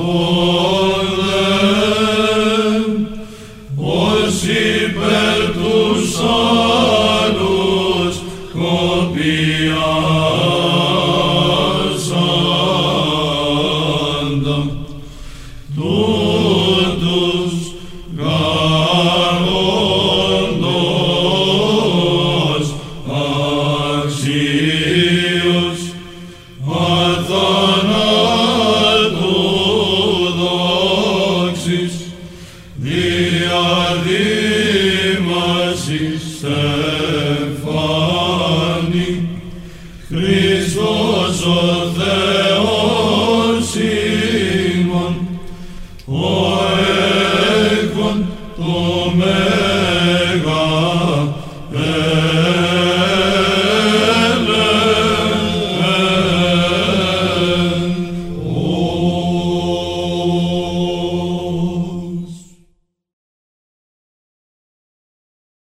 Oh. υπέρ τους άλλους Christos o Theos Simon,